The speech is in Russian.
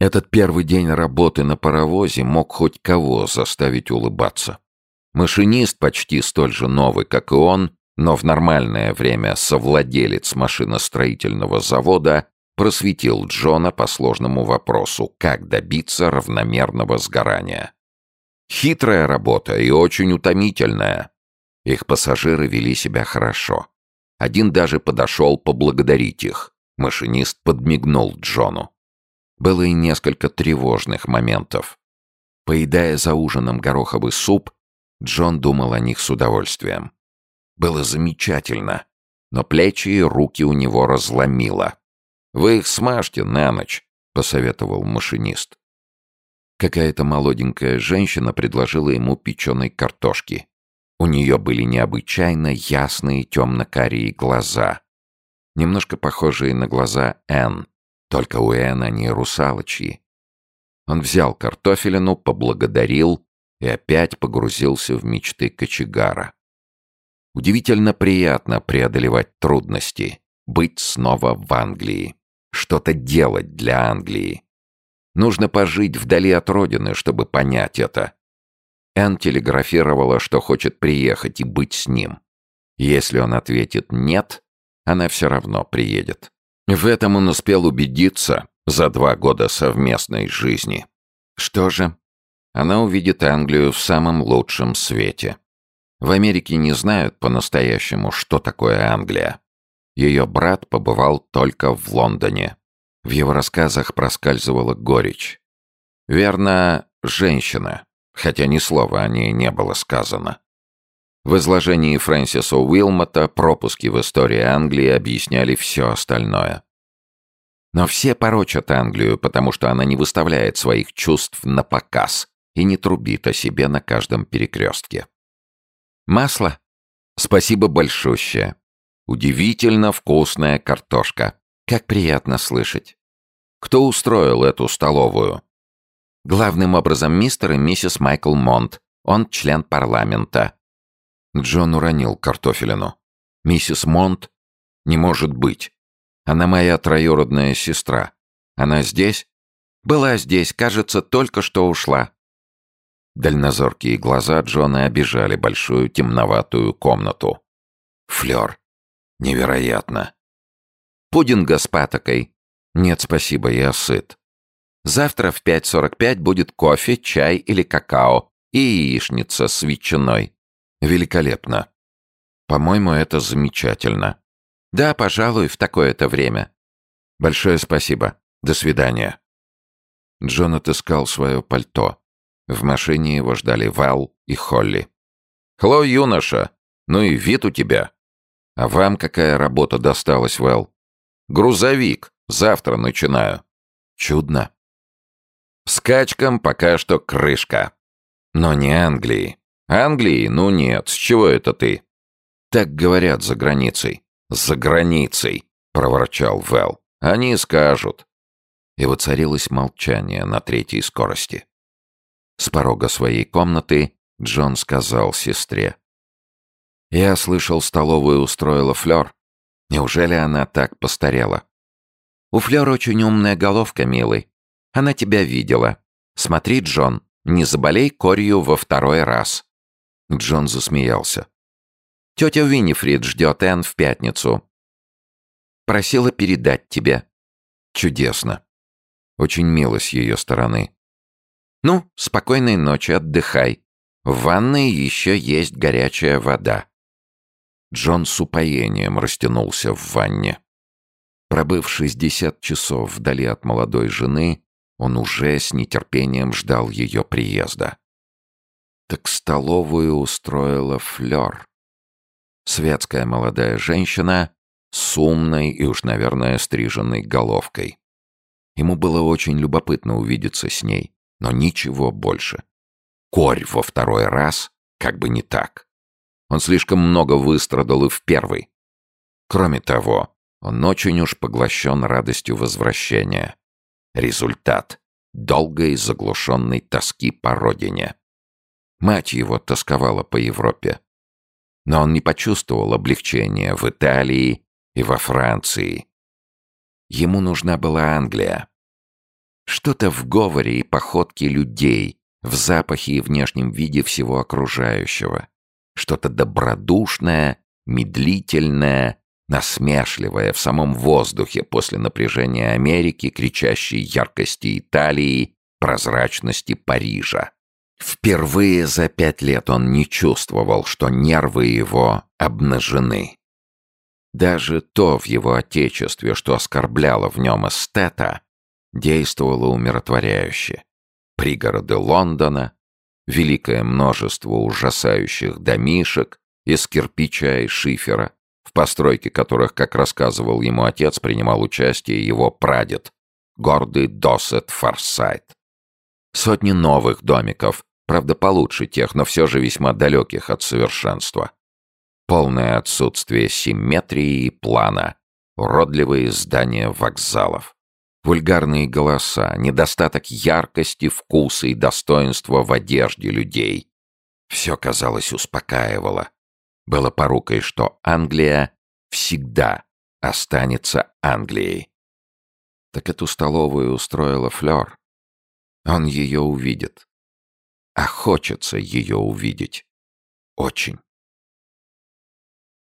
Этот первый день работы на паровозе мог хоть кого заставить улыбаться. Машинист почти столь же новый, как и он, но в нормальное время совладелец машиностроительного завода просветил Джона по сложному вопросу, как добиться равномерного сгорания. Хитрая работа и очень утомительная. Их пассажиры вели себя хорошо. Один даже подошел поблагодарить их. Машинист подмигнул Джону. Было и несколько тревожных моментов. Поедая за ужином гороховый суп, Джон думал о них с удовольствием. Было замечательно, но плечи и руки у него разломило. «Вы их смажьте на ночь», — посоветовал машинист. Какая-то молоденькая женщина предложила ему печеной картошки. У нее были необычайно ясные темно-карие глаза, немножко похожие на глаза Энн, только у Энн они русалочьи. Он взял картофелину, поблагодарил и опять погрузился в мечты кочегара. Удивительно приятно преодолевать трудности, быть снова в Англии, что-то делать для Англии. Нужно пожить вдали от родины, чтобы понять это. Энн телеграфировала, что хочет приехать и быть с ним. Если он ответит «нет», она все равно приедет. В этом он успел убедиться за два года совместной жизни. Что же, она увидит Англию в самом лучшем свете. В Америке не знают по-настоящему, что такое Англия. Ее брат побывал только в Лондоне. В его рассказах проскальзывала горечь. Верно, женщина, хотя ни слова о ней не было сказано. В изложении Фрэнсиса Уилмота пропуски в истории Англии объясняли все остальное. Но все порочат Англию, потому что она не выставляет своих чувств на показ и не трубит о себе на каждом перекрестке. Масло? Спасибо большущее. Удивительно вкусная картошка. Как приятно слышать. Кто устроил эту столовую? Главным образом мистер и миссис Майкл Монт. Он член парламента. Джон уронил картофелину. «Миссис Монт? Не может быть. Она моя троюродная сестра. Она здесь?» «Была здесь, кажется, только что ушла». Дальнозоркие глаза Джона обижали большую темноватую комнату. Флёр. Невероятно. Пудинга с патокой. Нет, спасибо, я сыт. Завтра в 5.45 будет кофе, чай или какао и яичница с ветчиной. Великолепно. По-моему, это замечательно. Да, пожалуй, в такое-то время. Большое спасибо. До свидания. Джон отыскал свое пальто. В машине его ждали Вал и Холли. «Хло, юноша! Ну и вид у тебя!» «А вам какая работа досталась, Вэл?» «Грузовик. Завтра начинаю». «Чудно». «Скачкам пока что крышка. Но не Англии. Англии? Ну нет, с чего это ты? Так говорят за границей. За границей, проворчал Вэл. Они скажут. И воцарилось молчание на третьей скорости. С порога своей комнаты Джон сказал сестре. «Я слышал, столовую устроила Флёр. Неужели она так постарела?» «У Флёр очень умная головка, милый. Она тебя видела. Смотри, Джон, не заболей корью во второй раз. Джон засмеялся. «Тетя Виннифрид ждет Энн в пятницу. Просила передать тебе». «Чудесно. Очень мило с ее стороны». «Ну, спокойной ночи, отдыхай. В ванной еще есть горячая вода». Джон с упоением растянулся в ванне. Пробыв шестьдесят часов вдали от молодой жены, он уже с нетерпением ждал ее приезда. Так столовую устроила Флёр. Светская молодая женщина с умной и уж, наверное, стриженной головкой. Ему было очень любопытно увидеться с ней, но ничего больше. Корь во второй раз как бы не так. Он слишком много выстрадал и в первый. Кроме того, он очень уж поглощен радостью возвращения. Результат — долгой заглушенной тоски по родине. Мать его тосковала по Европе. Но он не почувствовал облегчения в Италии и во Франции. Ему нужна была Англия. Что-то в говоре и походке людей, в запахе и внешнем виде всего окружающего. Что-то добродушное, медлительное, насмешливое в самом воздухе после напряжения Америки, кричащей яркости Италии, прозрачности Парижа. Впервые за пять лет он не чувствовал, что нервы его обнажены. Даже то в его отечестве, что оскорбляло в нем эстета, действовало умиротворяюще. Пригороды Лондона, великое множество ужасающих домишек из кирпича и шифера, в постройке которых, как рассказывал ему отец, принимал участие его прадед, гордый Досет Форсайт. Сотни новых домиков, правда получше тех, но все же весьма далеких от совершенства. Полное отсутствие симметрии и плана, уродливые здания вокзалов. Вульгарные голоса, недостаток яркости, вкуса и достоинства в одежде людей. Все, казалось, успокаивало. Было порукой, что Англия всегда останется Англией. Так эту столовую устроила Флёр. Он ее увидит. А хочется ее увидеть. Очень.